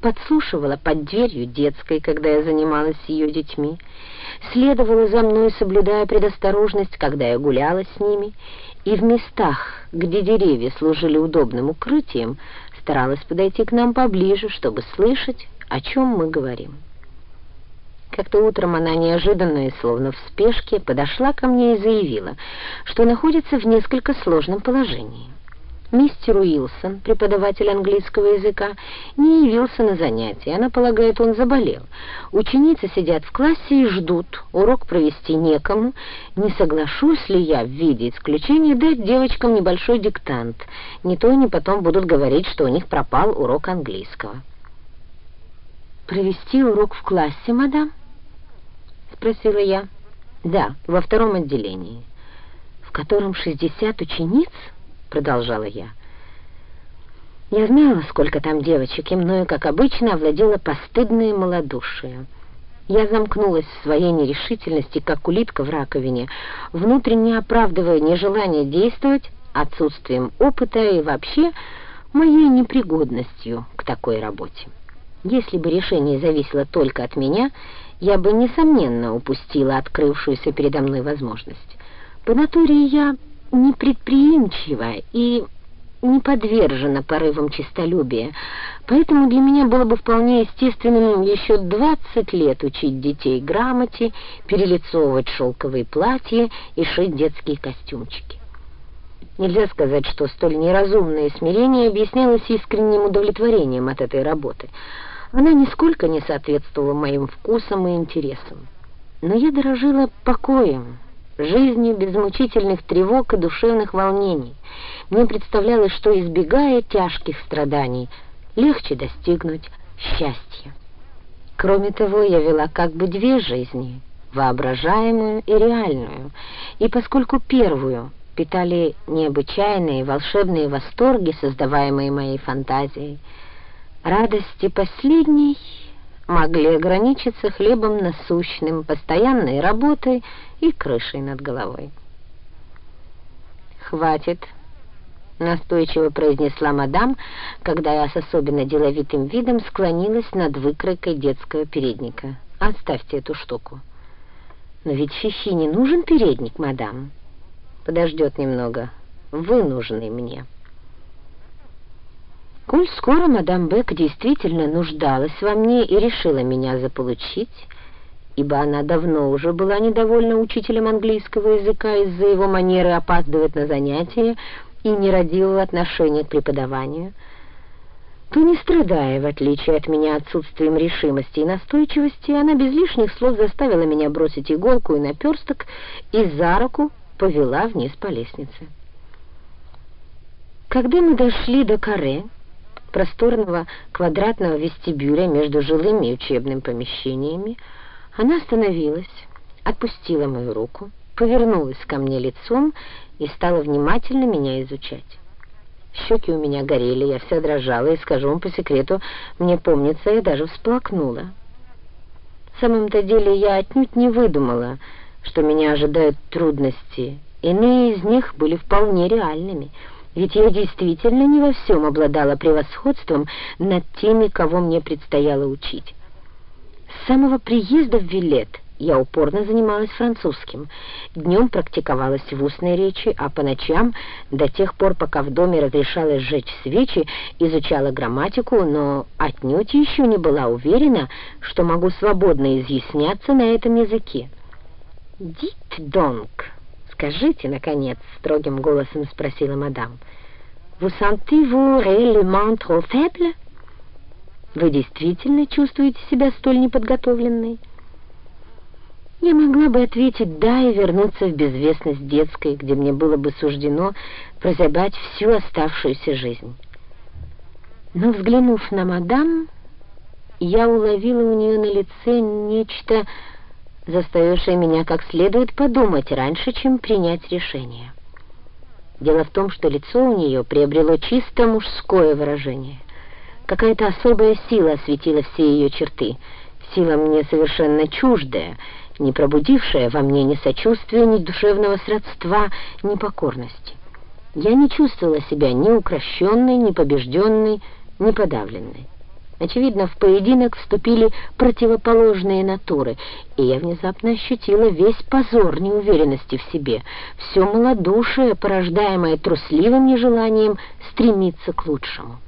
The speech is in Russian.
подслушивала под дверью детской, когда я занималась ее детьми, следовала за мной, соблюдая предосторожность, когда я гуляла с ними, и в местах, где деревья служили удобным укрытием, старалась подойти к нам поближе, чтобы слышать, о чем мы говорим. Как-то утром она неожиданно и словно в спешке подошла ко мне и заявила, что находится в несколько сложном положении. Мистер Уилсон, преподаватель английского языка, не явился на занятия. Она полагает, он заболел. Ученицы сидят в классе и ждут. Урок провести некому. Не соглашусь ли я в виде исключения дать девочкам небольшой диктант. Не то они потом будут говорить, что у них пропал урок английского. «Провести урок в классе, мадам?» — спросила я. «Да, во втором отделении». «В котором шестьдесят учениц?» — продолжала я. Я знала, сколько там девочек, и мною, как обычно, овладело постыдное малодушие. Я замкнулась в своей нерешительности, как улитка в раковине, внутренне оправдывая нежелание действовать, отсутствием опыта и вообще моей непригодностью к такой работе. Если бы решение зависело только от меня, я бы, несомненно, упустила открывшуюся передо мной возможность. По натуре я непредприимчива и не подвержена порывам честолюбия, поэтому для меня было бы вполне естественным еще двадцать лет учить детей грамоте, перелицовывать шелковые платья и шить детские костюмчики. Нельзя сказать, что столь неразумное смирение объяснялось искренним удовлетворением от этой работы. Она нисколько не соответствовала моим вкусам и интересам. Но я дорожила покоем, жизнью без мучительных тревог и душевных волнений. Мне представлялось, что, избегая тяжких страданий, легче достигнуть счастья. Кроме того, я вела как бы две жизни, воображаемую и реальную, и поскольку первую питали необычайные волшебные восторги, создаваемые моей фантазией, радости последней могли ограничиться хлебом насущным, постоянной работой и крышей над головой. «Хватит», — настойчиво произнесла мадам, когда я с особенно деловитым видом склонилась над выкройкой детского передника. «Оставьте эту штуку». «Но ведь Фифи не нужен передник, мадам». «Подождет немного. Вы нужны мне». Коль скоро мадам Бек действительно нуждалась во мне и решила меня заполучить, ибо она давно уже была недовольна учителем английского языка из-за его манеры опаздывать на занятия и нерадивого отношения к преподаванию, то не страдая, в отличие от меня, отсутствием решимости и настойчивости, она без лишних слов заставила меня бросить иголку и наперсток и за руку повела вниз по лестнице. Когда мы дошли до каре, просторного квадратного вестибюля между жилым и учебным помещениями, она остановилась, отпустила мою руку, повернулась ко мне лицом и стала внимательно меня изучать. Щеки у меня горели, я вся дрожала, и, скажу вам по секрету, мне помнится, я даже всплакнула. В самом-то деле я отнюдь не выдумала, что меня ожидают трудности. Иные из них были вполне реальными — ведь я действительно не во всем обладала превосходством над теми, кого мне предстояло учить. С самого приезда в Вилет я упорно занималась французским. Днем практиковалась в устной речи, а по ночам, до тех пор, пока в доме разрешалось сжечь свечи, изучала грамматику, но отнюдь еще не была уверена, что могу свободно изъясняться на этом языке. «Дит донк!» «Скажите, наконец», — строгим голосом спросила мадам, «vous sentez-vous réellement trop faible?» «Вы действительно чувствуете себя столь неподготовленной?» Я могла бы ответить «да» и вернуться в безвестность детской, где мне было бы суждено прозябать всю оставшуюся жизнь. Но, взглянув на мадам, я уловила у нее на лице нечто заставившая меня как следует подумать раньше, чем принять решение. Дело в том, что лицо у нее приобрело чисто мужское выражение. Какая-то особая сила осветила все ее черты, сила мне совершенно чуждая, не пробудившая во мне ни сочувствия, ни душевного сродства, ни покорности. Я не чувствовала себя ни укращенной, ни побежденной, ни подавленной. Очевидно, в поединок вступили противоположные натуры, и я внезапно ощутила весь позор неуверенности в себе, все малодушие, порождаемое трусливым нежеланием стремиться к лучшему.